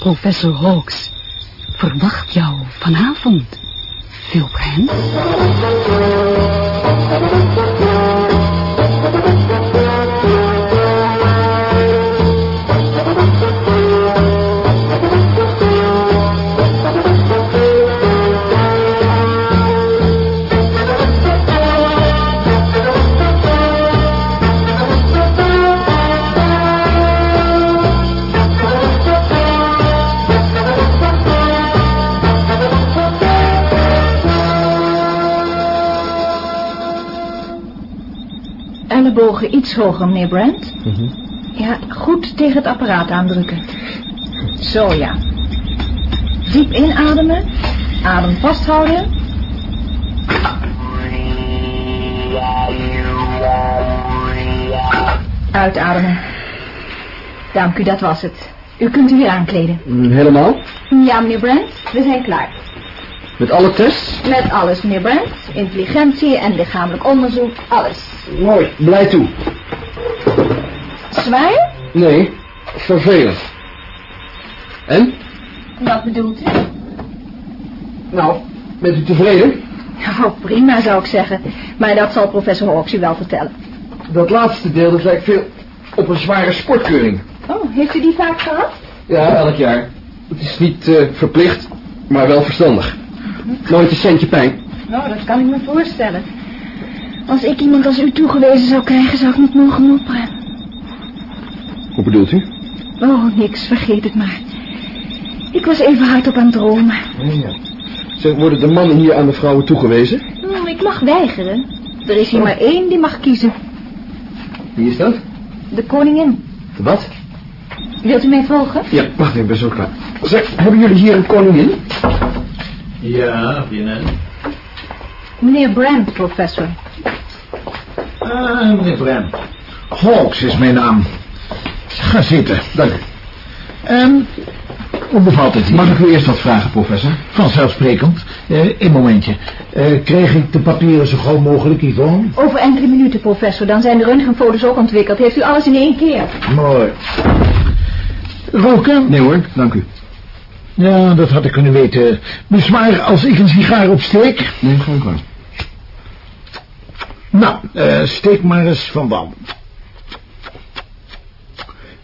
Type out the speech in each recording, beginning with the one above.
Professor Hawks verwacht jou vanavond, Phil Brand. Ellebogen iets hoger, meneer Brand. Ja, goed tegen het apparaat aandrukken. Zo, ja. Diep inademen. Adem vasthouden. Uitademen. Dank u, dat was het. U kunt u weer aankleden. Mm, Helemaal? Ja, meneer Brand, we zijn klaar. Met alle tests? Met alles, meneer Brand. Intelligentie en lichamelijk onderzoek, alles. Mooi, blij toe. Zwaar? Nee, vervelend. En? Wat bedoelt u? Nou, bent u tevreden? Oh, prima zou ik zeggen. Maar dat zal professor Hawks u wel vertellen. Dat laatste deel, dat lijkt veel op een zware sportkeuring. Oh, heeft u die vaak gehad? Ja, elk jaar. Het is niet eh, verplicht, maar wel verstandig. Nooit een centje pijn. Nou, dat kan ik me voorstellen. Als ik iemand als u toegewezen zou krijgen, zou ik niet mogen mopperen. Hoe bedoelt u? Oh, niks, vergeet het maar. Ik was even hardop aan het dromen. ja. Zeg, worden de mannen hier aan de vrouwen toegewezen? Hm, ik mag weigeren. Er is hier maar één die mag kiezen. Wie is dat? De koningin. Wat? Wilt u mij volgen? Ja, wacht even, ik ben zo klaar. Zeg, hebben jullie hier een koningin? Ja, binnen. Meneer Brand, professor. Ah, meneer Brem. Hawks is mijn naam. Ga zitten. Dank u. En hoe bevalt het hier? Mag ik u eerst wat vragen, professor? Vanzelfsprekend. Eh, een momentje. Eh, kreeg ik de papieren zo gauw mogelijk, Yvonne? Over enkele minuten, professor. Dan zijn de röntgenfoto's ook ontwikkeld. Heeft u alles in één keer? Mooi. Roken? Nee hoor, dank u. Ja, dat had ik kunnen weten. Bezwaar als ik een sigaar opsteek? Nee, ga ik gang. Nou, eh, steek maar eens van wal.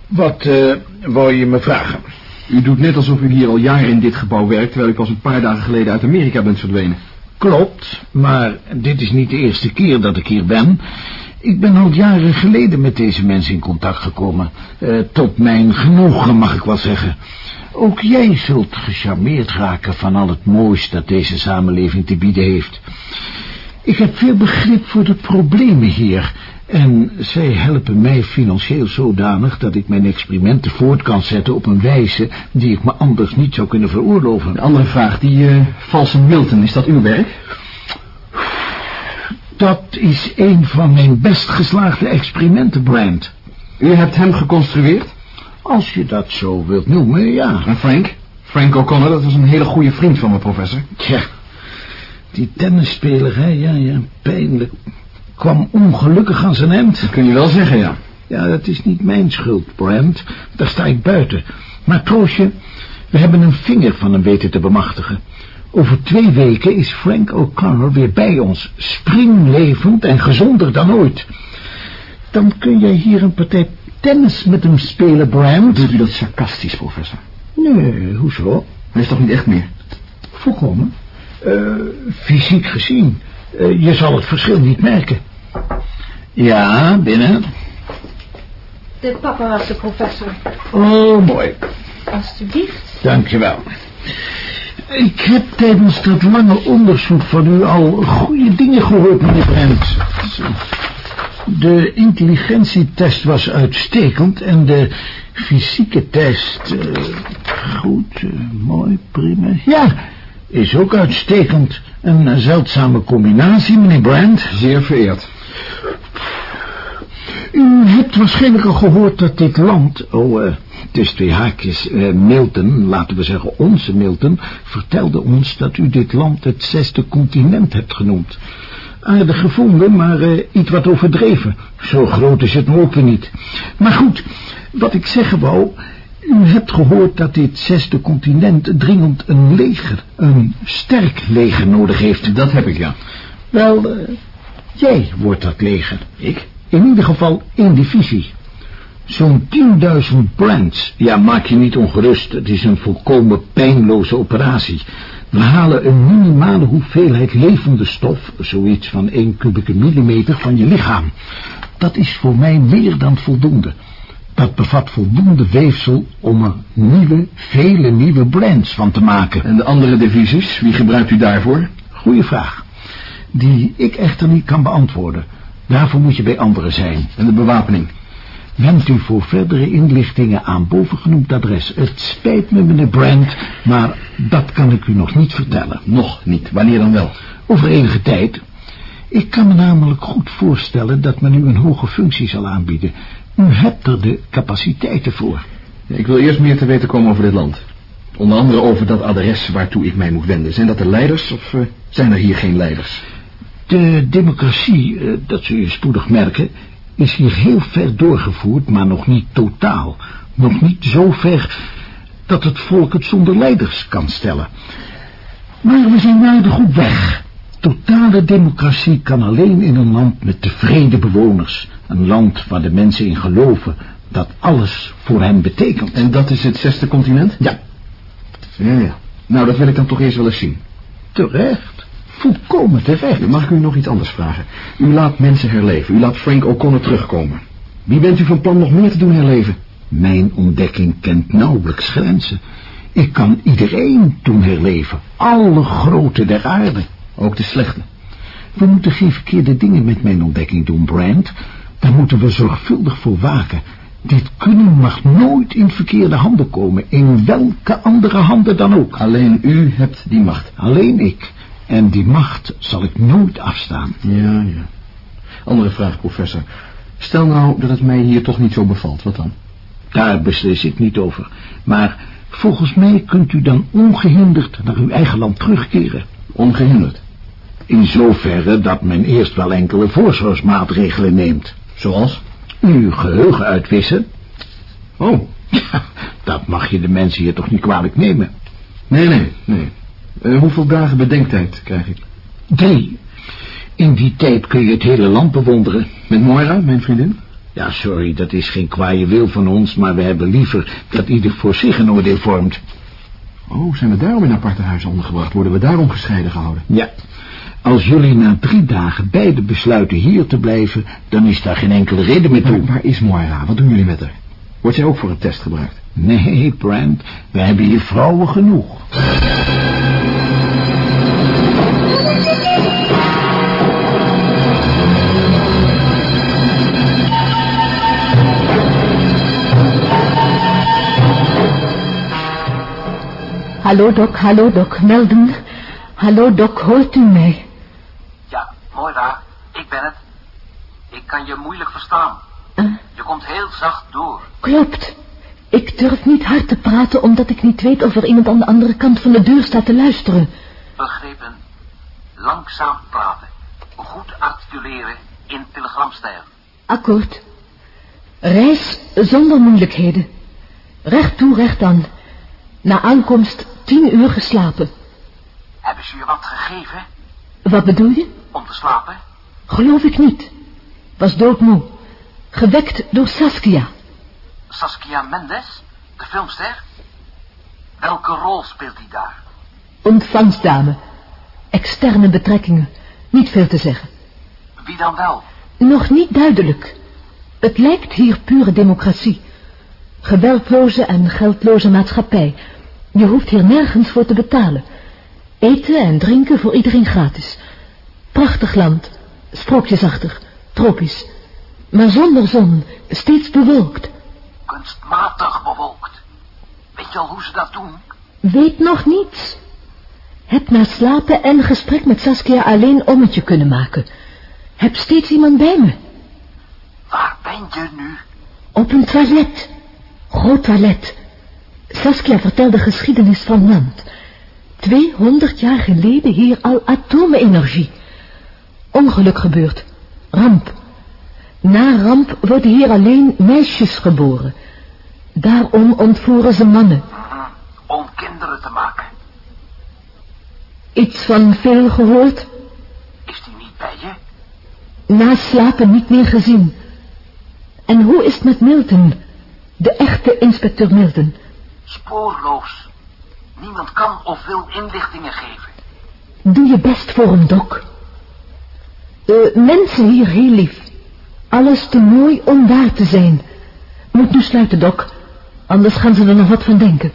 Wat eh, wou je me vragen? U doet net alsof u hier al jaren in dit gebouw werkt, terwijl u pas een paar dagen geleden uit Amerika bent verdwenen. Klopt, maar dit is niet de eerste keer dat ik hier ben. Ik ben al jaren geleden met deze mensen in contact gekomen. Eh, tot mijn genoegen, mag ik wel zeggen. Ook jij zult gecharmeerd raken van al het moois dat deze samenleving te bieden heeft. Ik heb veel begrip voor de problemen hier... en zij helpen mij financieel zodanig... dat ik mijn experimenten voort kan zetten op een wijze... die ik me anders niet zou kunnen veroorloven. Een andere vraag, die uh, valse Milton, is dat uw werk? Dat is een van mijn best geslaagde experimenten, Brand. U hebt hem geconstrueerd? Als je dat zo wilt noemen, ja. En Frank? Frank O'Connor, dat was een hele goede vriend van me, professor. Tja, die tennisspeler, hè, ja, ja, pijnlijk. Kwam ongelukkig aan zijn eind. Dat kun je wel zeggen, ja. Ja, dat is niet mijn schuld, Brand. Daar sta ik buiten. Maar troostje, we hebben een vinger van hem weten te bemachtigen. Over twee weken is Frank O'Connor weer bij ons. Springlevend en gezonder dan ooit. Dan kun jij hier een partij tennis met hem spelen, Brand. Doet u dat sarcastisch, professor? Nee, hoezo? Hij is toch niet echt meer? Volkomen. Uh, fysiek gezien. Uh, je zal het verschil niet merken. Ja, binnen. De papa was de professor. Oh, mooi. Alsjeblieft. Dankjewel. Ik heb tijdens dat lange onderzoek van u al goede dingen gehoord, meneer Brent. De intelligentietest was uitstekend en de fysieke test... Uh, goed, uh, mooi, prima. Ja, is ook uitstekend. Een zeldzame combinatie, meneer Brand. Zeer vereerd. U hebt waarschijnlijk al gehoord dat dit land... Oh, uh, tussen twee haakjes, uh, Milton, laten we zeggen onze Milton... vertelde ons dat u dit land het zesde continent hebt genoemd. Aardig gevonden, maar uh, iets wat overdreven. Zo groot is het nog ook weer niet. Maar goed, wat ik zeggen wou... U hebt gehoord dat dit zesde continent dringend een leger, een sterk leger nodig heeft. Dat heb ik, ja. Wel, eh, jij wordt dat leger. Ik? In ieder geval één divisie. Zo'n 10.000 brands. Ja, maak je niet ongerust. Het is een volkomen pijnloze operatie. We halen een minimale hoeveelheid levende stof, zoiets van 1 kubieke millimeter, van je lichaam. Dat is voor mij meer dan voldoende. Dat bevat voldoende weefsel om er nieuwe, vele nieuwe brands van te maken. En de andere divisies, wie gebruikt u daarvoor? Goeie vraag. Die ik echter niet kan beantwoorden. Daarvoor moet je bij anderen zijn. En de bewapening? Wendt u voor verdere inlichtingen aan bovengenoemd adres. Het spijt me, meneer Brandt, maar dat kan ik u nog niet vertellen. Nog niet. Wanneer dan wel? Over enige tijd. Ik kan me namelijk goed voorstellen dat men u een hoge functie zal aanbieden. U hebt er de capaciteiten voor. Ik wil eerst meer te weten komen over dit land. Onder andere over dat adres waartoe ik mij moet wenden. Zijn dat de leiders of uh, zijn er hier geen leiders? De democratie, uh, dat zul je spoedig merken, is hier heel ver doorgevoerd, maar nog niet totaal. Nog niet zo ver dat het volk het zonder leiders kan stellen. Maar we zijn waardig goed weg. Totale democratie kan alleen in een land met tevreden bewoners. Een land waar de mensen in geloven dat alles voor hen betekent. En dat is het zesde continent? Ja. Ja, ja. Nou, dat wil ik dan toch eerst wel eens zien. Terecht. Volkomen terecht. Mag ik u nog iets anders vragen? U laat mensen herleven. U laat Frank O'Connor terugkomen. Wie bent u van plan nog meer te doen herleven? Mijn ontdekking kent nauwelijks grenzen. Ik kan iedereen doen herleven. Alle grote der aarde. Ook de slechte. We moeten geen verkeerde dingen met mijn ontdekking doen, Brand. Daar moeten we zorgvuldig voor waken. Dit kunnen mag nooit in verkeerde handen komen, in welke andere handen dan ook. Alleen u hebt die macht. Alleen ik. En die macht zal ik nooit afstaan. Ja, ja. Andere vraag, professor. Stel nou dat het mij hier toch niet zo bevalt, wat dan? Daar beslis ik niet over. Maar volgens mij kunt u dan ongehinderd naar uw eigen land terugkeren. Ongehinderd? In zoverre dat men eerst wel enkele voorzorgsmaatregelen neemt. Zoals? Uw geheugen uitwissen. Oh. Ja, dat mag je de mensen hier toch niet kwalijk nemen. Nee, nee, nee. Uh, hoeveel dagen bedenktijd krijg ik? Drie. In die tijd kun je het hele land bewonderen. Met Moira, mijn vriendin? Ja, sorry, dat is geen kwaaie wil van ons, maar we hebben liever dat ieder voor zich een oordeel vormt. Oh, zijn we daarom in aparte huizen ondergebracht? Worden we daarom gescheiden gehouden? Ja. Als jullie na drie dagen beide besluiten hier te blijven, dan is daar geen enkele reden meer toe. Maar waar is Moira? Wat doen jullie met haar? Wordt zij ook voor een test gebruikt? Nee, Brand, we hebben hier vrouwen genoeg. Hallo, Doc, hallo, Doc. Melden. Hallo, Doc, hoort u mij? Moira, ik ben het. Ik kan je moeilijk verstaan. Je komt heel zacht door. klopt. Ik durf niet hard te praten omdat ik niet weet of er iemand aan de andere kant van de deur staat te luisteren. Begrepen. Langzaam praten. Goed articuleren in telegramstijl. Akkoord. Reis zonder moeilijkheden. Recht toe, recht aan. Na aankomst tien uur geslapen. Hebben ze je wat gegeven Wat bedoel je? Om te slapen? Geloof ik niet. Was doodmoe. Gewekt door Saskia. Saskia Mendes, de filmster? Welke rol speelt hij daar? Ontvangstdame. Externe betrekkingen. Niet veel te zeggen. Wie dan wel? Nog niet duidelijk. Het lijkt hier pure democratie. Geweldloze en geldloze maatschappij. Je hoeft hier nergens voor te betalen. Eten en drinken voor iedereen gratis. Prachtig land. Sprookjesachtig. Tropisch. Maar zonder zon. Steeds bewolkt. Kunstmatig bewolkt. Weet je al hoe ze dat doen? Weet nog niets. Heb na slapen en gesprek met Saskia alleen ommetje kunnen maken. Heb steeds iemand bij me. Waar ben je nu? Op een toilet. Groot toilet. Saskia vertelde geschiedenis van land. 200 jaar geleden hier al atomenergie. Ongeluk gebeurd. Ramp. Na ramp worden hier alleen meisjes geboren. Daarom ontvoeren ze mannen. Mhm. Om kinderen te maken. Iets van veel gehoord? Is die niet bij je? Na slapen niet meer gezien. En hoe is het met Milton? De echte inspecteur Milton. Spoorloos. Niemand kan of wil inlichtingen geven. Doe je best voor hem, Doc. De mensen hier heel lief. Alles te mooi om waar te zijn. Moet nu sluiten, Doc. Anders gaan ze er nog wat van denken.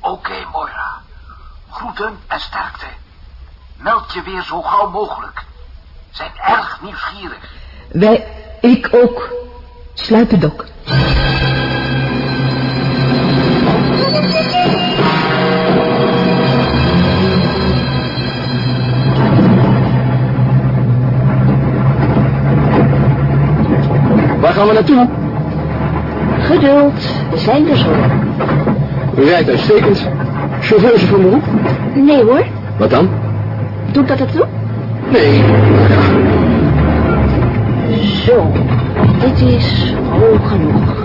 Oké, Moira. Groeten en sterkte. Meld je weer zo gauw mogelijk. Zijn erg nieuwsgierig. Wij, ik ook. Sluiten, Doc. Gaan we naartoe? Geduld, we zijn er zo. U rijdt uitstekend. Chauffeur is van beroep? Nee hoor, Wat dan? doet dat ertoe? Nee. Zo, dit is hoog genoeg.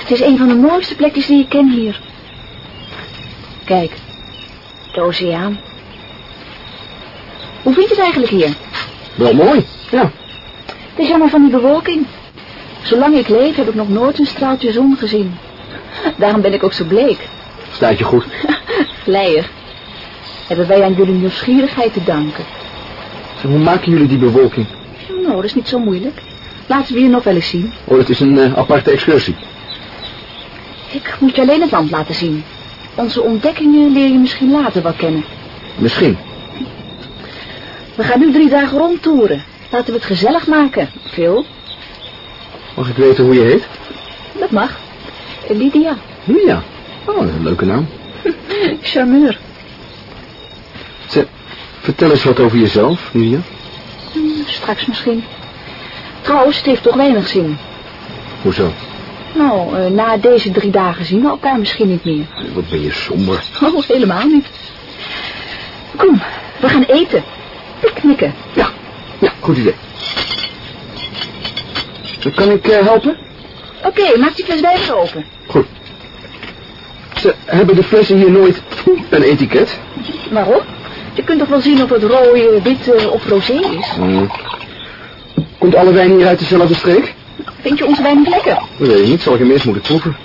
Het is een van de mooiste plekjes die ik ken hier. Kijk, de oceaan. Hoe vind je het eigenlijk hier? Wel mooi. Ja. Het is jammer van die bewolking. Zolang ik leef heb ik nog nooit een straaltje zon gezien. Daarom ben ik ook zo bleek. Staat je goed. Vleier. Hebben wij aan jullie nieuwsgierigheid te danken. Zeg, hoe maken jullie die bewolking? Nou, dat is niet zo moeilijk. Laten we je nog wel eens zien. Oh, het is een eh, aparte excursie. Ik moet je alleen het land laten zien. Onze ontdekkingen leer je misschien later wel kennen. Misschien. We gaan nu drie dagen rondtoeren. Laten we het gezellig maken, Phil. Mag ik weten hoe je heet? Dat mag. Lydia. Lydia. Oh, een leuke naam. Charmeur. Zeg, vertel eens wat over jezelf, Lydia. Hm, Straks misschien. Trouwens, het heeft toch weinig zin. Hoezo? Nou, eh, na deze drie dagen zien we elkaar misschien niet meer. Wat ben je somber. Oh, helemaal niet. Kom, we gaan eten. Picknicken. Ja, ja, goed idee. Kan ik eh, helpen? Oké, maak die fles wijn open. Goed. Ze hebben de flessen hier nooit een etiket? Waarom? Je kunt toch wel zien of het rode, witte of rosé is? Hmm. Komt alle wijn hier uit dezelfde streek? Vind je onze wijn niet lekker? Dat weet ik niet. Zal ik hem eerst moeten proeven?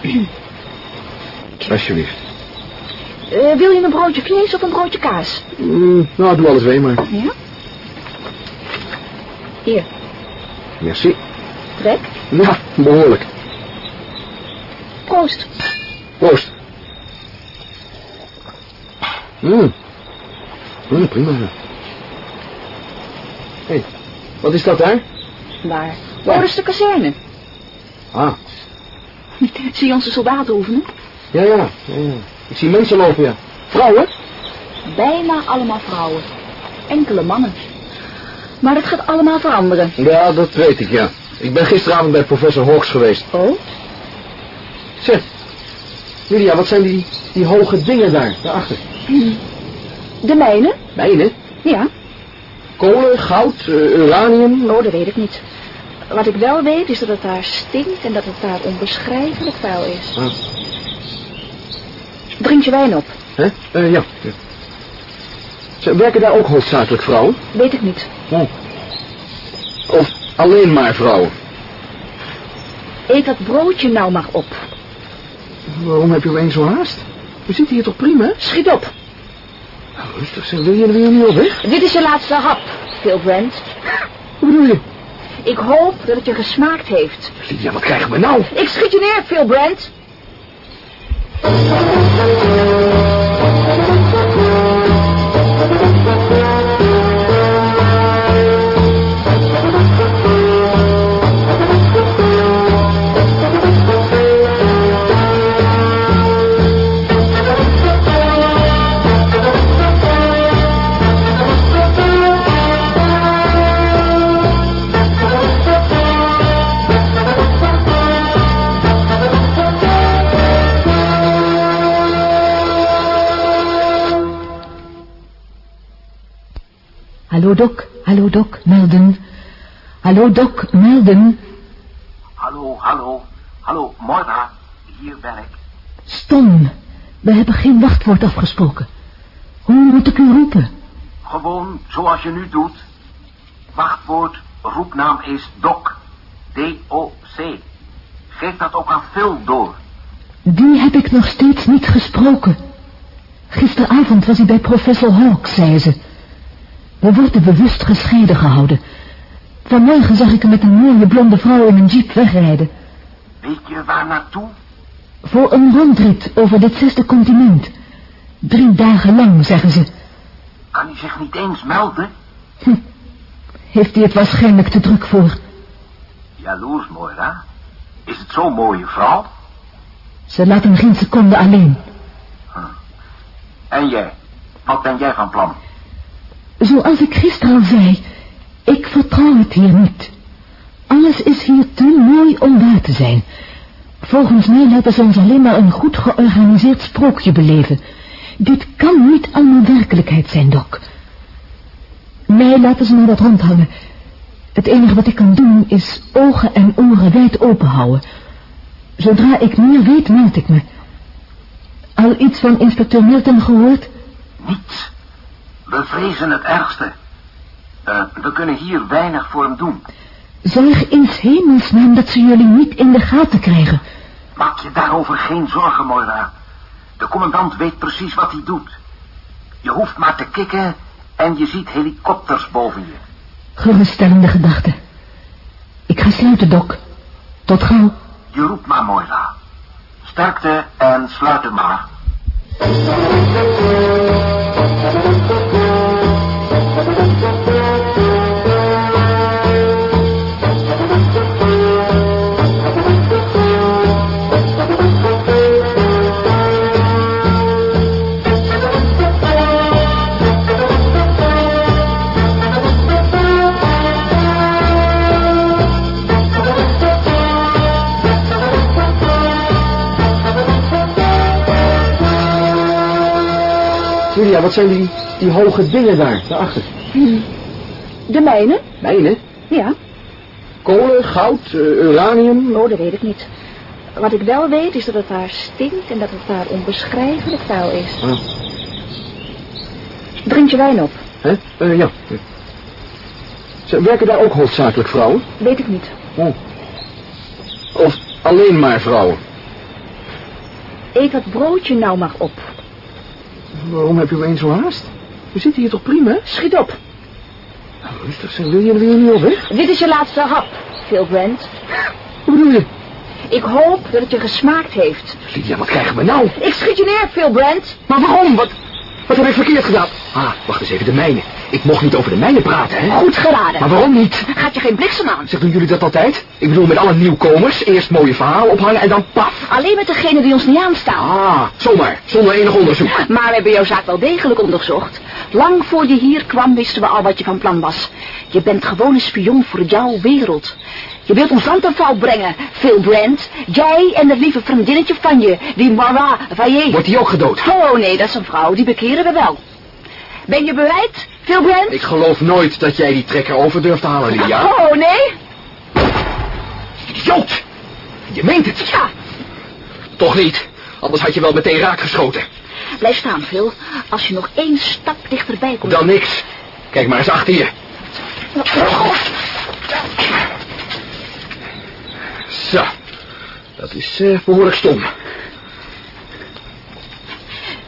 Alsjeblieft. Eh, wil je een broodje vlees of een broodje kaas? Mm, nou, doe alles ween maar. Ja? Hier, Merci. trek. Ja, behoorlijk. Proost. Proost. Mm. Mm, prima. Hé, hey, wat is dat daar? Waar? Oh, dat is de kazerne. Ah, Zie je onze soldaten oefenen? ja, ja, ja, ja. Ik zie mensen lopen, ja. Vrouwen? Bijna allemaal vrouwen. Enkele mannen. Maar dat gaat allemaal veranderen. Ja, dat weet ik, ja. Ik ben gisteravond bij professor Hawks geweest. Oh? Zeg, Lydia, wat zijn die, die hoge dingen daar, daarachter? De mijnen? Mijnen? Ja. Kolen, goud, eh, uranium? Oh, dat weet ik niet. Wat ik wel weet is dat het daar stinkt en dat het daar onbeschrijfelijk vuil is. Ah. Drink je wijn op? Hè? Eh, ja. werken daar ook hoofdzakelijk vrouwen? Weet ik niet. Oh. Of alleen maar vrouwen? Eet dat broodje nou maar op. Waarom heb je opeens zo haast? We zitten hier toch prima? Schiet op. Nou, rustig, zeg, wil je, wil je niet al weg? Dit is je laatste hap, Phil Brent. Hoe bedoel je? Ik hoop dat het je gesmaakt heeft. Lydia, wat krijgen we nou? Ik schiet je neer, Phil Brent. Hallo, Dok. Hallo, Dok. Melden. Hallo, Dok. Melden. Hallo, hallo. Hallo, Moira. Hier ben ik. Stom. We hebben geen wachtwoord afgesproken. Hoe moet ik u roepen? Gewoon zoals je nu doet. Wachtwoord, roepnaam is Doc. D-O-C. Geef dat ook aan Phil door. Die heb ik nog steeds niet gesproken. Gisteravond was hij bij professor Hawk, zei ze. We worden bewust gescheiden gehouden. Vanmorgen zag ik hem met een mooie blonde vrouw in een jeep wegrijden. Weet je waar naartoe? Voor een rondrit over dit zesde continent. Drie dagen lang, zeggen ze. Kan hij zich niet eens melden? Hm. Heeft hij het waarschijnlijk te druk voor. Jaloers, Moira. Is het zo'n mooie vrouw? Ze laat hem geen seconde alleen. Hm. En jij? Wat ben jij van plan? Zoals ik gisteren al zei, ik vertrouw het hier niet. Alles is hier te mooi om waar te zijn. Volgens mij laten ze ons alleen maar een goed georganiseerd sprookje beleven. Dit kan niet allemaal werkelijkheid zijn, Doc. Mij laten ze maar wat rondhangen. Het enige wat ik kan doen is ogen en oren wijd open houden. Zodra ik meer weet, meld ik me. Al iets van inspecteur Milton gehoord? Niets. We vrezen het ergste. Uh, we kunnen hier weinig voor hem doen. Zorg in hemelsnaam dat ze jullie niet in de gaten krijgen. Maak je daarover geen zorgen, Moira. De commandant weet precies wat hij doet. Je hoeft maar te kikken en je ziet helikopters boven je. Geruststellende gedachte. Ik ga sluiten, Doc. Tot gauw. Je roept maar, Moira. Sterkte en sluit hem maar. Wat zijn die, die hoge dingen daar, daarachter? De mijnen? Mijnen? Ja. Kolen, goud, uh, uranium? Oh, dat weet ik niet. Wat ik wel weet is dat het daar stinkt en dat het daar onbeschrijfelijk vuil is. Ah. Drink je wijn op? Hè? Uh, ja. Ze werken daar ook hoofdzakelijk vrouwen? Weet ik niet. Oh. Of alleen maar vrouwen? Eet dat broodje nou maar op. Waarom heb u eens zo haast? We zitten hier toch prima? Schiet op. Nou, rustig zijn. Wil je, wil je nu al weg? Dit is je laatste hap, Phil Grant. Hoe bedoel je? Ik hoop dat het je gesmaakt heeft. Lydia, wat krijgen we nou? Ik schiet je neer, Phil Brand. Maar waarom? Wat, wat heb ik verkeerd gedaan? Ah, wacht eens even, de mijnen. Ik mocht niet over de mijnen praten, hè? Goed geraden. Maar waarom niet? Gaat je geen bliksem aan? Zeg, doen jullie dat altijd? Ik bedoel, met alle nieuwkomers. Eerst mooie verhalen ophangen en dan paf. Alleen met degene die ons niet aanstaan. Ah, zomaar. Zonder enig onderzoek. Maar we hebben jouw zaak wel degelijk onderzocht. Lang voor je hier kwam wisten we al wat je van plan was. Je bent gewoon een spion voor jouw wereld. Je wilt ons land aan val brengen, Phil Brand. Jij en dat lieve vriendinnetje van je, die Mara Vaillé. Wordt die ook gedood? Oh nee, dat is een vrouw, die bekeren we wel. Ben je bereid, Phil Brand? Ik geloof nooit dat jij die trekker over durft te halen, Lydia. Oh nee? Idioot! Je meent het? Ja. Toch niet, anders had je wel meteen raak geschoten. Blijf staan, Phil. Als je nog één stap dichterbij komt... Dan niks. Kijk maar eens achter je. Zo, dat is uh, behoorlijk stom.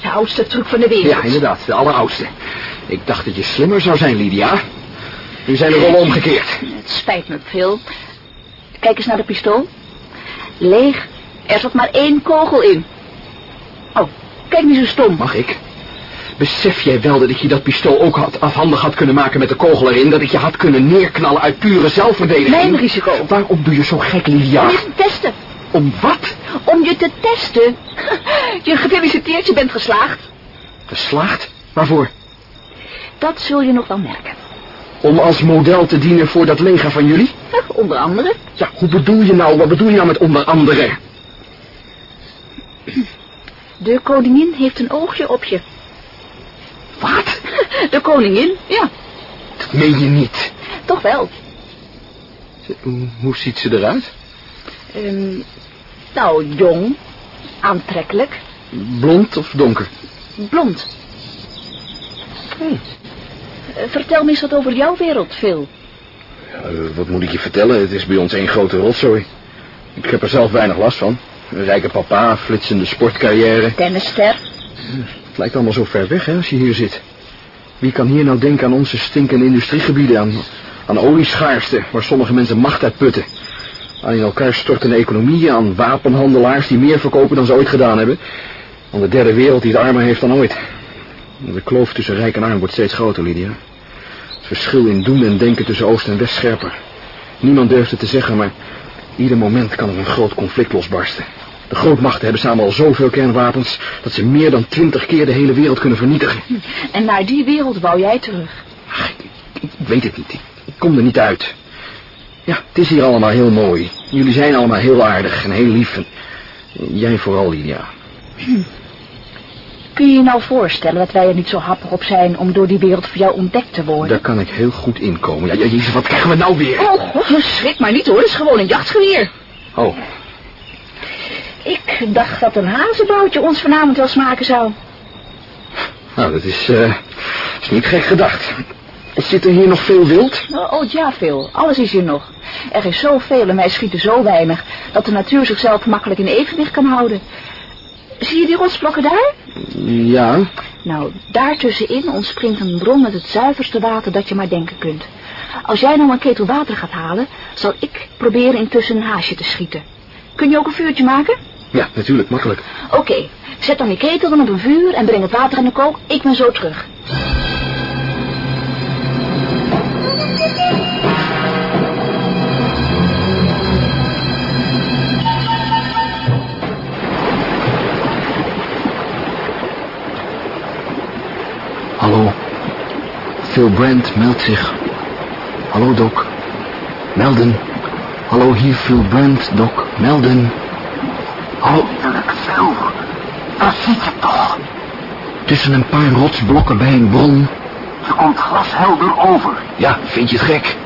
De oudste truc van de wereld. Ja, inderdaad, de alleroudste. Ik dacht dat je slimmer zou zijn, Lydia. Nu zijn de rollen omgekeerd. Het spijt me, Phil. Kijk eens naar de pistool. Leeg. Er zat maar één kogel in. Oh, kijk niet zo stom. Mag ik? Besef jij wel dat ik je dat pistool ook had afhandig had kunnen maken met de kogel erin? Dat ik je had kunnen neerknallen uit pure zelfverdediging? Mijn risico. Waarom doe je zo gek, Lydia? Om je te testen. Om wat? Om je te testen. Je gefeliciteerd, je bent geslaagd. Geslaagd? Waarvoor? Dat zul je nog wel merken. Om als model te dienen voor dat leger van jullie? Onder andere. Ja, hoe bedoel je nou? Wat bedoel je nou met onder andere? De koningin heeft een oogje op je. Wat? De koningin, ja. Dat meen je niet. Toch wel. Hoe, hoe ziet ze eruit? Ehm, nou, jong, aantrekkelijk, Blond of donker? blond. Eh, vertel me eens wat over jouw wereld, Phil. Eh, wat moet ik je vertellen? Het is bij ons één grote rotzooi. Ik heb er zelf weinig last van. Een rijke papa, flitsende sportcarrière. Tennisster. Het lijkt allemaal zo ver weg, hè, als je hier zit. Wie kan hier nou denken aan onze stinkende industriegebieden, aan, aan olieschaarste, waar sommige mensen macht uit putten. Aan in elkaar stortende economieën, aan wapenhandelaars die meer verkopen dan ze ooit gedaan hebben. Aan de derde wereld die het armer heeft dan ooit. De kloof tussen rijk en arm wordt steeds groter, Lydia. Het verschil in doen en denken tussen oost en west scherper. Niemand durft het te zeggen, maar ieder moment kan er een groot conflict losbarsten. De grootmachten hebben samen al zoveel kernwapens dat ze meer dan twintig keer de hele wereld kunnen vernietigen. En naar die wereld wou jij terug. Ach, ik, ik- weet het niet. Ik, ik kom er niet uit. Ja, het is hier allemaal heel mooi. Jullie zijn allemaal heel aardig en heel lief. En jij vooral, Lydia. Kun je je nou voorstellen dat wij er niet zo happig op zijn om door die wereld voor jou ontdekt te worden? Daar kan ik heel goed in komen. Ja, ja, jezus, wat krijgen we nou weer? Oh, god, schrik maar niet hoor, het is gewoon een jachtgeweer. Oh, Ik dacht dat een hazenboutje ons vanavond wel smaken zou. nou, dat is, eh, is niet gek gedacht. Zit er hier nog veel wild? Oh, oh ja, veel. Alles is hier nog. Er is zoveel en wij schieten zo weinig... dat de natuur zichzelf makkelijk in evenwicht kan houden. Zie je die rotsblokken daar? Ja. Nou, daartussenin ontspringt een bron met het zuiverste water dat je maar denken kunt. Als jij nou een ketel water gaat halen... zal ik proberen intussen een haasje te schieten. Kun je ook een vuurtje maken? Ja, natuurlijk, makkelijk. Oké, zet dan die ketel dan op een vuur en breng het water aan de kook. Ik ben zo terug. Hallo. Phil Brandt meldt zich. Hallo, Doc. Melden. Hallo, hier Phil Brandt, Doc. Melden. Eindelijk, Phil. Daar zit je toch. Tussen een paar rotsblokken bij een bron. Je komt glashelder over. Ja, vind je het gek?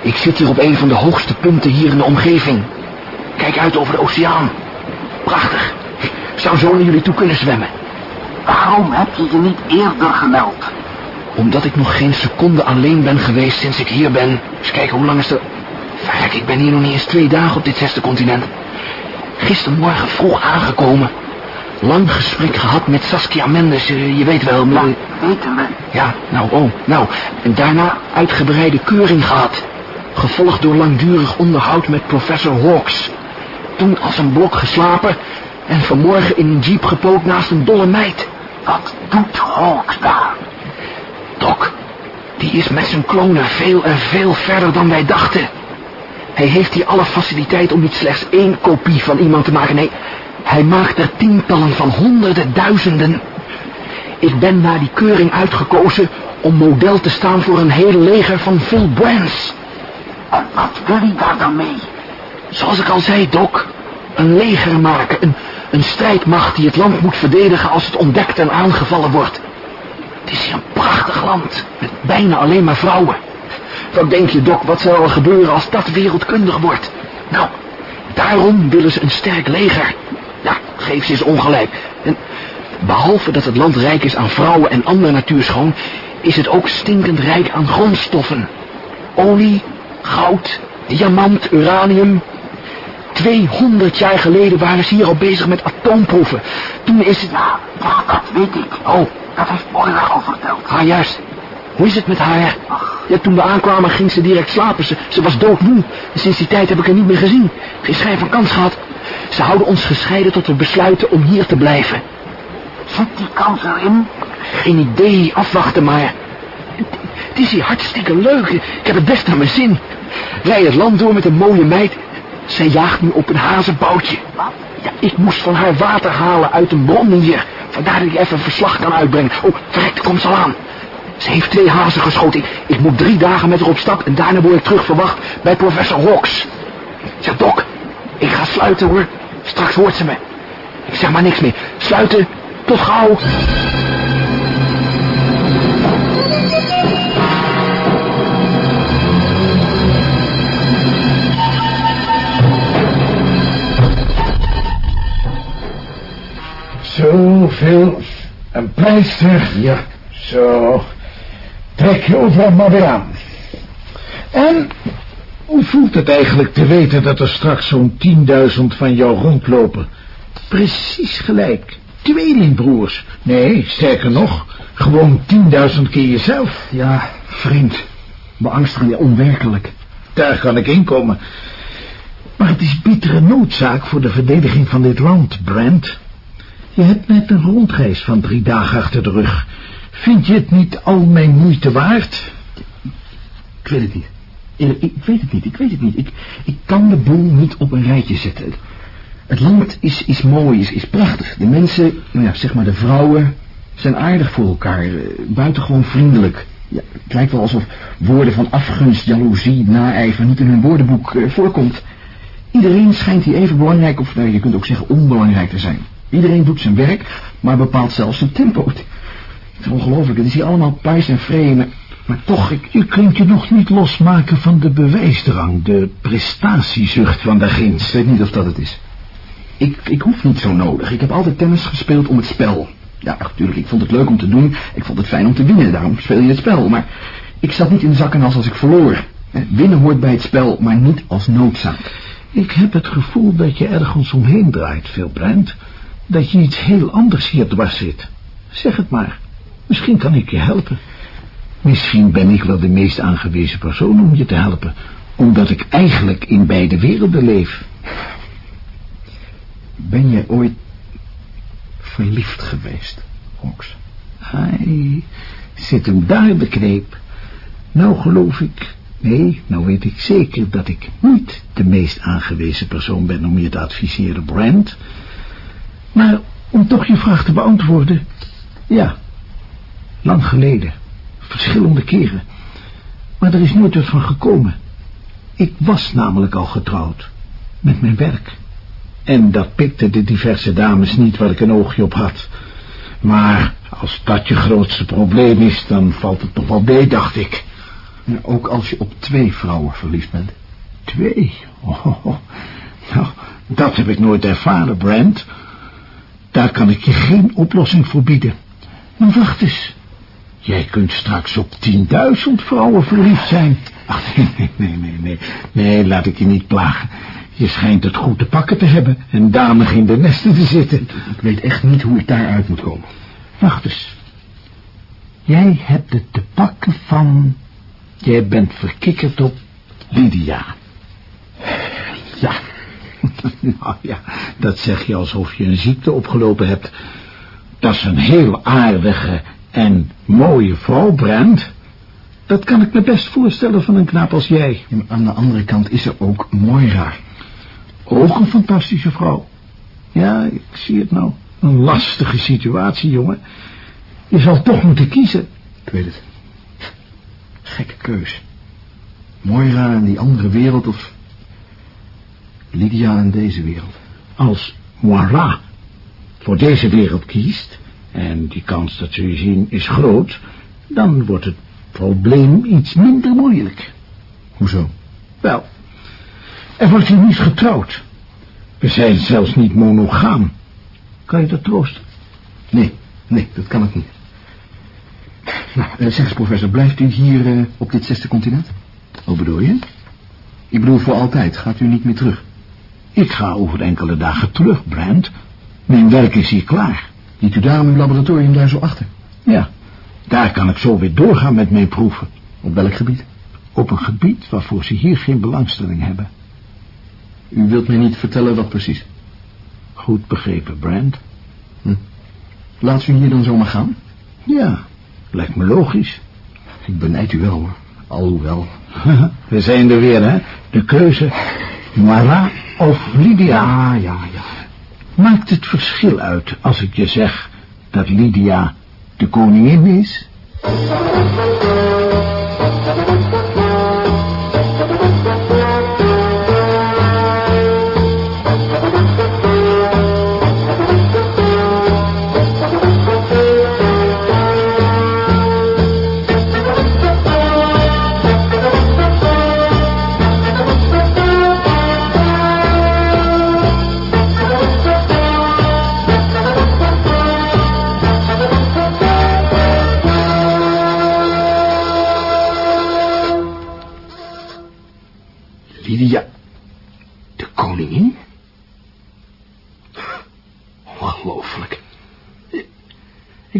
Ik zit hier op een van de hoogste punten hier in de omgeving. Kijk uit over de oceaan. Prachtig. Zou zo naar jullie toe kunnen zwemmen. Waarom heb je je niet eerder gemeld? Omdat ik nog geen seconde alleen ben geweest sinds ik hier ben. Eens kijken, hoe lang is het... Verrek, ik ben hier nog niet eens twee dagen op dit zesde continent. Gistermorgen vroeg aangekomen. Lang gesprek gehad met Saskia Mendes, eh, je weet wel. met- Ja, weten we. Ja, nou, oh, nou. En daarna uitgebreide keuring gehad. Gevolgd door langdurig onderhoud met professor Hawks. Toen als een blok geslapen en vanmorgen in een jeep gepoot naast een dolle meid. Wat doet Hawks daar? Doc, die is met zijn klonen veel en veel verder dan wij dachten. Hij heeft hier alle faciliteit om niet slechts één kopie van iemand te maken. Nee, hij maakt er tientallen van honderden duizenden. Ik ben na die keuring uitgekozen om model te staan voor een heel leger van Phil Brands. En wat wil hij daar dan mee? Zoals ik al zei, Doc. Een leger maken. Een, een strijdmacht die het land moet verdedigen als het ontdekt en aangevallen wordt. Het is hier een prachtig land. Met bijna alleen maar vrouwen. Wat denk je, Doc, wat zal er gebeuren als dat wereldkundig wordt? Nou, daarom willen ze een sterk leger. Ja, geef ze eens ongelijk. En behalve dat het land rijk is aan vrouwen en ander natuurschoon... is het ook stinkend rijk aan grondstoffen. Olie, goud, diamant, uranium. 200 jaar geleden waren ze hier al bezig met atoomproeven. Toen is het... Ja, ja, dat weet ik. Oh, Dat heeft Moira al verteld. ah juist. Hoe is het met haar? Ja, toen we aankwamen ging ze direct slapen. Ze, ze was doodmoe. En sinds die tijd heb ik haar niet meer gezien. Geen schijn van kans gehad. Ze houden ons gescheiden tot we besluiten om hier te blijven. Zit die kans erin? Geen idee, afwachten maar. Het, het is hier hartstikke leuk. Ik heb het best naar mijn zin. Rij het land door met een mooie meid. Zij jaagt nu op een hazenboutje. Wat? Ja, ik moest van haar water halen uit een bron hier. Vandaar dat ik even een verslag kan uitbrengen. Oh, verrekt, komt ze al aan. Ze heeft twee hazen geschoten. Ik, moet drie dagen met haar op stap en daarna word ik terug verwacht bij professor Hawks. Zeg, dok, ik ga sluiten hoor. Straks hoort ze me. Ik zeg maar niks meer. Sluiten, tot gauw. Zoveel. Een pleister. Ja. Zo. Trek je overal maar weer aan. En hoe voelt het eigenlijk te weten dat er straks zo'n 10.000 van jou rondlopen? Precies gelijk. Tweelingbroers. Nee, sterker nog, gewoon 10.000 keer jezelf. Ja, vreemd. Beangstigend, ja, onwerkelijk. Daar kan ik inkomen. Maar het is bittere noodzaak voor de verdediging van dit land, Brent. Je hebt net een rondreis van drie dagen achter de rug. Vind je het niet al mijn moeite waard? Ik weet het niet. Ik weet het niet, ik weet het niet. Ik, ik kan de boel niet op een rijtje zetten. Het, het land is, is mooi, is, is prachtig. De mensen, nou ja, zeg maar de vrouwen, zijn aardig voor elkaar. eh, Buitengewoon vriendelijk. Ja, het lijkt wel alsof woorden van afgunst, jaloezie, naijver niet in hun woordenboek eh, voorkomt. Iedereen schijnt hier even belangrijk, of nou, je kunt ook zeggen onbelangrijk te zijn. Iedereen doet zijn werk, maar bepaalt zelfs zijn tempo. Het is ongelooflijk, het is hier allemaal pais en vree, maar, maar toch, ik, Je kunt je nog niet losmaken van de bewijsdrang, de prestatiezucht van de Ik ginst. weet niet of dat het is. Ik, ik hoef niet zo nodig. Ik heb altijd tennis gespeeld om het spel. Ja, natuurlijk, ik vond het leuk om te doen. Ik vond het fijn om te winnen, daarom speel je het spel. Maar ik zat niet in de zakken als als ik verloor. Winnen hoort bij het spel, maar niet als noodzaak. Ik heb het gevoel dat je ergens omheen draait, Phil Brent. Dat je iets heel anders hier dwars zit. Zeg het maar. Misschien kan ik je helpen. Misschien ben ik wel de meest aangewezen persoon om je te helpen. Omdat ik eigenlijk in beide werelden leef. Ben jij ooit verliefd geweest, Hawks? Hij zit hem daar de kneep. Nou geloof ik, nee, nou weet ik zeker dat ik niet de meest aangewezen persoon ben om je te adviseren, Brand. Maar om toch je vraag te beantwoorden, ja, lang geleden, verschillende keren. Maar er is nooit wat van gekomen. Ik was namelijk al getrouwd, met mijn werk. En dat pikte de diverse dames niet waar ik een oogje op had. Maar als dat je grootste probleem is, dan valt het nog wel mee, dacht ik. Ja, ook als je op twee vrouwen verliefd bent. Twee? Oh, nou, dat heb ik nooit ervaren, Brent. Daar kan ik je geen oplossing voor bieden. Maar wacht eens. Jij kunt straks op 10.000 vrouwen verliefd zijn. Ach, nee, nee, nee, nee, nee. Nee, laat ik je niet plagen. Je schijnt het goed te pakken te hebben en danig in de nesten te zitten. Ik weet echt niet hoe ik daaruit moet komen. Wacht eens. Jij hebt het te pakken van... Jij bent verkikkerd op Lydia. Ja. nou ja, dat zeg je alsof je een ziekte opgelopen hebt. Dat is een heel aardige en mooie vrouw, Brent. Dat kan ik me best voorstellen van een knaap als jij. Ja, aan de andere kant is er ook Moira. Ook een fantastische vrouw. Ja, ik zie het nou. Een lastige situatie, jongen. Je zal toch moeten kiezen. Ik weet het. Gekke keus. Moira in die andere wereld of Lydia in deze wereld. Als Moira voor deze wereld kiest, en die kans dat zul je zien is groot, dan wordt het probleem iets minder moeilijk. Hoezo? Wel, er wordt hier niet getrouwd. We zijn zelfs niet monogaam. Kan je dat troosten? Nee, nee, dat kan ik niet. Nou, eh, zeg eens professor, blijft u hier eh, op dit zesde continent? Hoe bedoel je? Ik bedoel voor altijd, gaat u niet meer terug? Ik ga over enkele dagen terug, Brand. Mijn werk is hier klaar. Liet u daarom uw laboratorium daar zo achter? Ja, daar kan ik zo weer doorgaan met mijn proeven. Op welk gebied? Op een gebied waarvoor ze hier geen belangstelling hebben. U wilt mij niet vertellen wat precies. Goed begrepen, Brand. Laat u hier dan zomaar gaan? Ja, lijkt me logisch. Ik benijd u wel hoor. Alhoewel. We zijn er weer, hè? De keuze, Moira of Lydia. Ja, ja, ja. Maakt het verschil uit als ik je zeg dat Lydia de koningin is?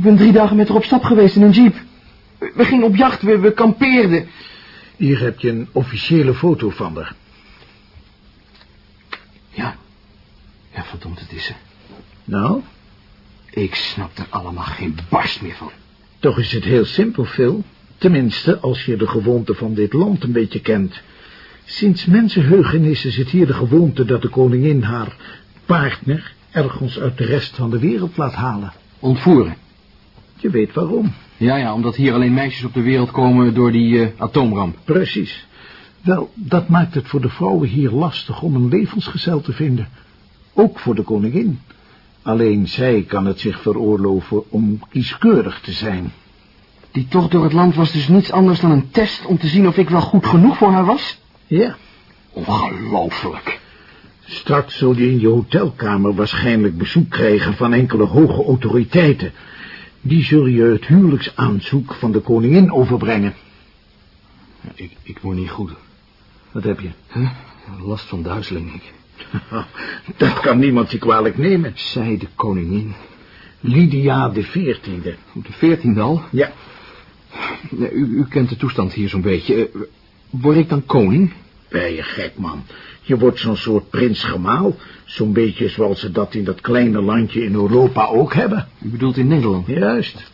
Ben drie dagen met haar op stap geweest in een jeep. We gingen op jacht, we, we kampeerden. Hier heb je een officiële foto van haar. Ja, ja verdomd, het is ze. Nou, Ik snap er allemaal geen barst meer van. toch is het heel simpel, Phil. Tenminste, als je de gewoonte van dit land een beetje kent. Sinds mensenheugenis is het hier de gewoonte dat de koningin haar partner ergens uit de rest van de wereld laat halen. Ontvoeren. Je weet waarom. Ja, ja, omdat hier alleen meisjes op de wereld komen door die eh, atoomramp. Precies. Wel, dat maakt het voor de vrouwen hier lastig om een levensgezel te vinden. Ook voor de koningin. Alleen zij kan het zich veroorloven om kieskeurig te zijn. Die tocht door het land was dus niets anders dan een test om te zien of ik wel goed genoeg voor haar was? Ja, Ongelooflijk. straks zul je in je hotelkamer waarschijnlijk bezoek krijgen van enkele hoge autoriteiten. Die zul je het huwelijksaanzoek van de koningin overbrengen. ik, ik word niet goed. Wat heb je? Huh? Last van duizeling, ik. Dat kan niemand je kwalijk nemen. Zij de koningin. Lydia de veertiende. De veertiende al? Ja, Ja, u, u kent de toestand hier zo'n beetje. Eh, word ik dan koning? Ben je gek, man. Je wordt zo'n soort prins gemaal. Zo'n beetje zoals ze dat in dat kleine landje in Europa ook hebben. U bedoelt in Nederland. Juist.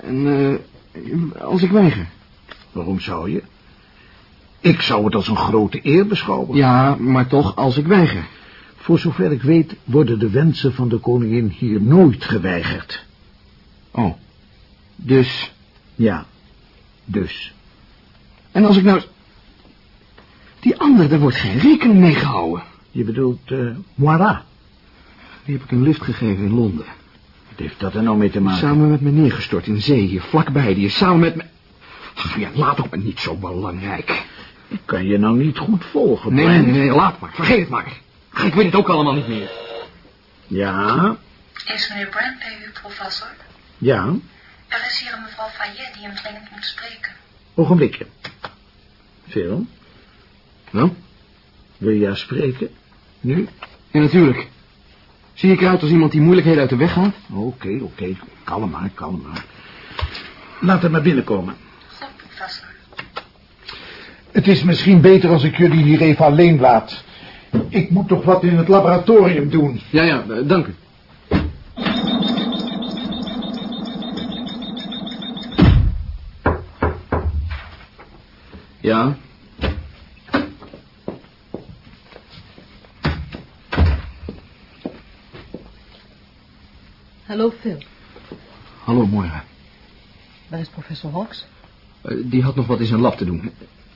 En eh, als ik weiger? Waarom zou je? Ik zou het als een grote eer beschouwen. Ja, maar toch als ik weiger. Voor zover ik weet worden de wensen van de koningin hier nooit geweigerd. Oh. Dus. Ja, dus. En als ik nou... Die andere, daar wordt geen rekening mee gehouden. Je bedoelt, eh Moira. Die heb ik een lift gegeven in Londen. Wat heeft dat er nou mee te maken? Samen met me neergestort in zee, hier vlakbij. Die is samen met me... Ach, ja, laat ook maar niet zo belangrijk. Ik kan je nou niet goed volgen, Nee, nee, nee, laat maar. Vergeet het maar. Ik weet het ook allemaal niet meer. Ja, Is meneer Brand bij u, professor? ja, Er is hier een mevrouw Fayet die hem dringend moet spreken. ogenblikje. Phil, Nou? wil je haar spreken? Nu? Ja, natuurlijk. Zie ik eruit als iemand die moeilijkheden uit de weg gaat? Oké, oké, kalm maar, kalm maar. Laat hem maar binnenkomen. Het is misschien beter als ik jullie hier even alleen laat. Ik moet toch wat in het laboratorium doen. Ja, ja, eh, dank u. Ja, Hallo Phil, hallo Moira. waar is professor Hawks? Eh, die had nog wat in zijn lab te doen.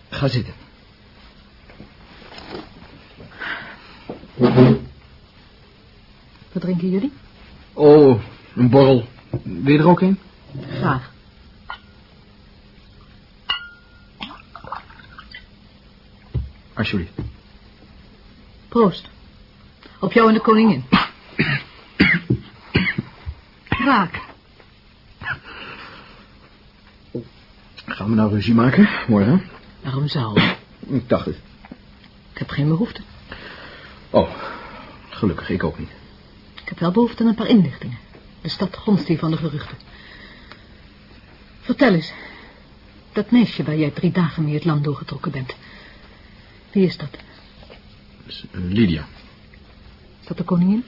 Ga zitten. Wat drinken jullie? Oh, een borrel. Wil je er ook een? Graag. Alsjeblieft. Proost. Op jou en de koningin. Raak. Gaan we nou ruzie maken, Moira? Waarom zou? Ik dacht het. Ik heb geen behoefte. Oh, gelukkig, ik ook niet. Ik heb wel behoefte aan een paar inlichtingen. De stad gonst hier van de geruchten. Vertel eens. Dat meisje waar jij drie dagen mee het land doorgetrokken bent. Wie is dat? Lydia. Is dat de koningin?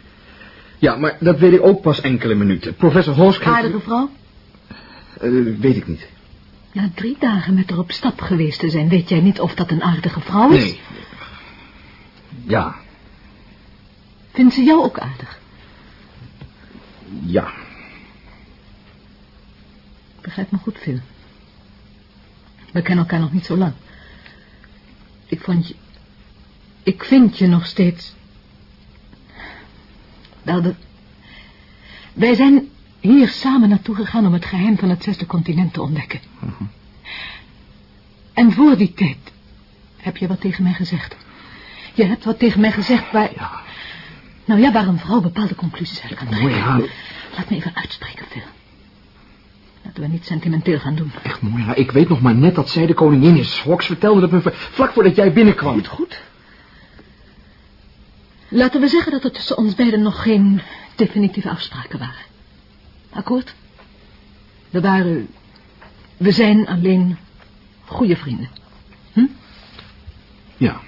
Ja, maar dat weet ik ook pas enkele minuten. Professor heeft- Aardige vrouw? Eh, weet ik niet. Na drie dagen met haar op stap geweest te zijn, weet jij niet of dat een aardige vrouw is? Nee. Ja, Vindt ze jou ook aardig? ja. Begrijp me goed, Phil. We kennen elkaar nog niet zo lang. Ik vond je... Ik vind je nog steeds... Wel, de... Wij zijn hier samen naartoe gegaan om het geheim van het zesde continent te ontdekken. En voor die tijd heb je wat tegen mij gezegd. Je hebt wat tegen mij gezegd waar... Ja. Nou ja, waar een vrouw bepaalde conclusies uit kan trekken. Moira, Laat me even uitspreken, Phil. Laten we niet sentimenteel gaan doen. echt Moira, ik weet nog maar net dat zij de koningin is. Hox vertelde dat me vlak voordat jij binnenkwam. Goed, goed. Laten we zeggen dat er tussen ons beiden nog geen definitieve afspraken waren. Akkoord? We waren... We zijn alleen goede vrienden. Hm? Ja.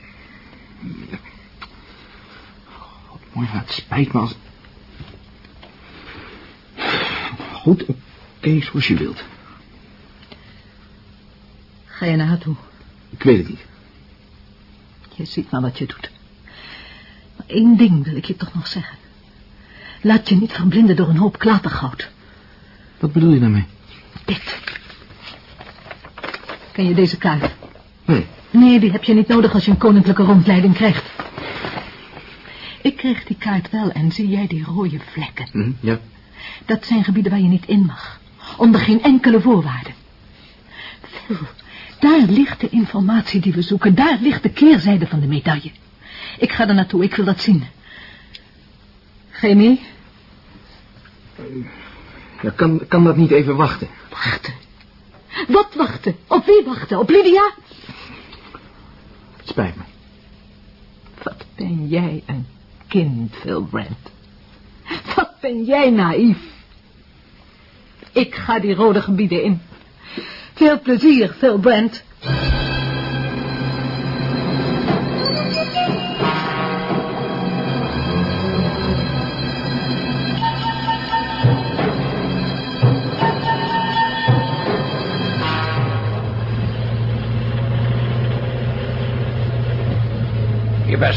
God, mooi, het spijt me als... Goed, oké, zoals je wilt. Ga je naar haar toe? Ik weet het niet. Je ziet maar wat je doet. Één ding wil ik je toch nog zeggen. Laat je niet verblinden door een hoop klatergoud. Wat bedoel je daarmee? Dit. Ken je deze kaart? Nee. Nee, die heb je niet nodig als je een koninklijke rondleiding krijgt. Ik kreeg die kaart wel en zie jij die rode vlekken. Hm, ja. Dat zijn gebieden waar je niet in mag. Onder geen enkele voorwaarde. Phil, daar ligt de informatie die we zoeken. Daar ligt de keerzijde van de medaille. Ik ga er naartoe, ik wil dat zien. Ga je mee? ja kan, kan dat niet even wachten? Wachten. Wat wachten? Op wie wachten? Op Lydia? Het spijt me. Wat ben jij een kind, Phil Brand. Wat ben jij naïef. Ik ga die rode gebieden in. Veel plezier, Phil Brand.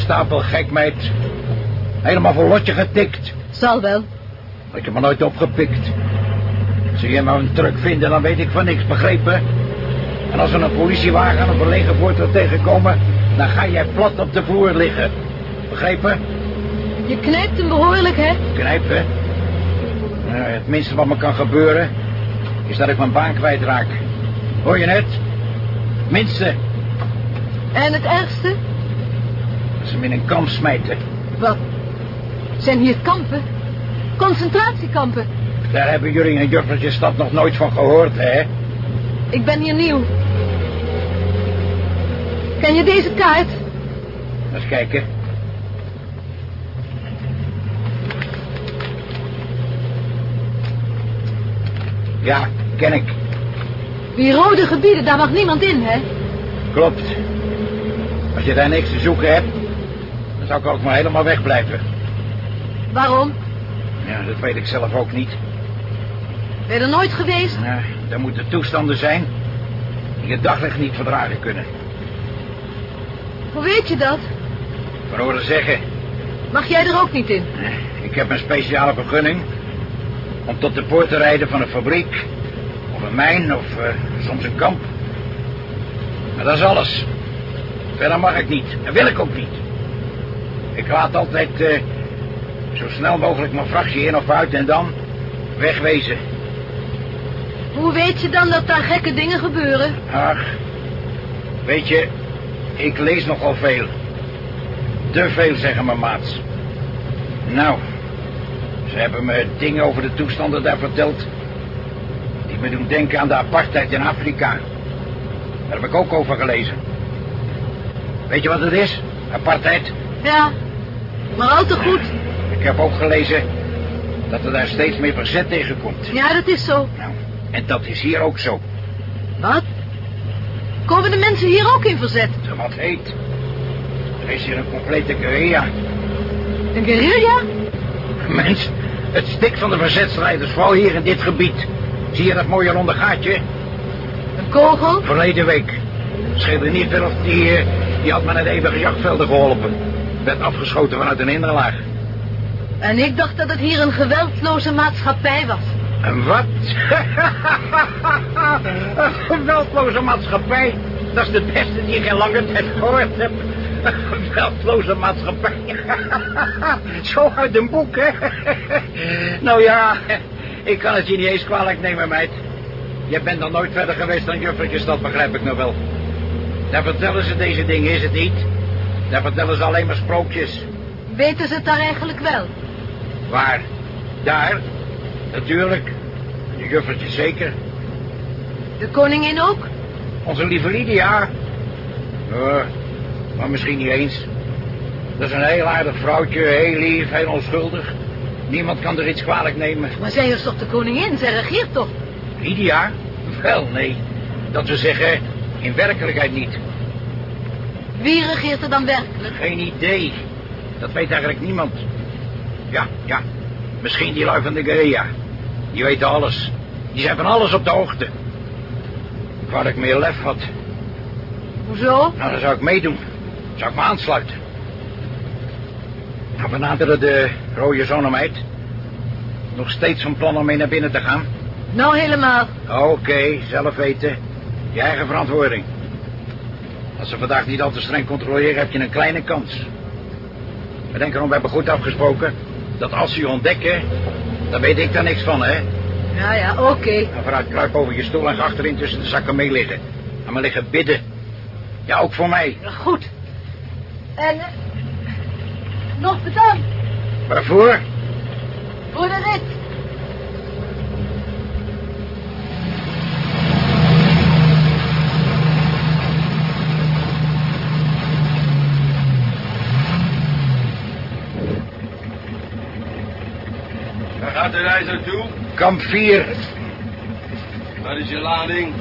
Stapel gek, meid. Helemaal voor lotje getikt. Zal wel. Ik heb me nooit opgepikt. Zie je maar een truck vinden, dan weet ik van niks, begrepen? En als we een politiewagen of een legervoertuig tegenkomen... dan ga jij plat op de vloer liggen. Begrepen? Je knijpt hem behoorlijk, hè? Knijpen. Nou, het minste wat me kan gebeuren... is dat ik mijn baan kwijtraak. Hoor je net? Minste. En het ergste? Ze in een kamp smijten. Wat? Zijn hier kampen? Concentratiekampen? Daar hebben jullie in Juffertjesstad nog nooit van gehoord, hè? Ik ben hier nieuw. Ken je deze kaart? Eens kijken. Ja, ken ik. Die rode gebieden, daar mag niemand in, hè? Klopt. Als je daar niks te zoeken hebt, zou ik ook maar helemaal wegblijven. Waarom? Ja, dat weet ik zelf ook niet. Ben je er nooit geweest? Ja, er moeten toestanden zijn die het daglicht niet verdragen kunnen. Hoe weet je dat? Van horen zeggen, Mag jij er ook niet in? ik heb een speciale vergunning om tot de poort te rijden van een fabriek of een mijn of eh, soms een kamp. Maar dat is alles. Verder mag ik niet. En wil ik ook niet. Ik laat altijd eh, zo snel mogelijk mijn fractie in of uit en dan wegwezen. Hoe weet je dan dat daar gekke dingen gebeuren? Ach, weet je, ik lees nogal veel. Te veel, zeggen mijn maats. Nou, ze hebben me dingen over de toestanden daar verteld... die me doen denken aan de apartheid in Afrika. Daar heb ik ook over gelezen. Weet je wat het is, apartheid? Ja, maar al te goed. Ik heb ook gelezen dat er daar steeds meer verzet tegen komt. Ja, dat is zo. Nou, en dat is hier ook zo. Wat? Komen de mensen hier ook in verzet? Wat heet? Er is hier een complete guerrilla. Een guerrilla? Mens, het stik van de verzetstrijders, vooral hier in dit gebied. Zie je dat mooie ronde gaatje? Een kogel? Verleden week. Scheelde niet veel of die, eh, die had me naar de eeuwige jachtvelden geholpen. Werd afgeschoten vanuit een hinderlaag. En ik dacht dat het hier een geweldloze maatschappij was. En wat? een geweldloze maatschappij? Dat is de beste die ik in lange tijd gehoord heb. Een geweldloze maatschappij. Zo uit een boek, hè? nou ja, ik kan het je niet eens kwalijk nemen, meid. Je bent nog nooit verder geweest dan Juffertjes, dat begrijp ik nog wel. Daar vertellen ze deze dingen, is het niet? Daar vertellen ze alleen maar sprookjes. Weten ze het daar eigenlijk wel? Waar? Daar? Natuurlijk. De Juffertjes zeker. De koningin ook? Onze lieve Lydia. Ja, maar misschien niet eens. Dat is een heel aardig vrouwtje, heel lief, heel onschuldig. Niemand kan er iets kwalijk nemen. Maar zij is toch de koningin? Zij regeert toch? Lydia? Wel, nee. Dat we zeggen, in werkelijkheid niet. Wie regeert er dan werkelijk? Geen idee. Dat weet eigenlijk niemand. Ja, ja. Misschien die lui van de guerrilla. Die weten alles. Die zijn van alles op de hoogte. Ik wou dat ik meer lef had. Hoezo? Nou, dan zou ik meedoen. Zou ik me aansluiten. Nou, we naderen de rode zonemeid. Nog steeds van plan om mee naar binnen te gaan. Nou helemaal. Oké, zelf weten. Je eigen verantwoording. Als ze vandaag niet al te streng controleren, heb je een kleine kans. We denken erom, we hebben goed afgesproken... dat als ze je ontdekken, dan weet ik daar niks van, hè? Ja, ja, oké. Dan vooruit kruip over je stoel en ga achterin tussen de zakken mee liggen. En maar liggen bidden. Ja, ook voor mij. Goed. En... eh, nog bedankt Waarvoor? voor de rit. Waar gaat de reis naartoe? Kamp 4. Waar is je lading?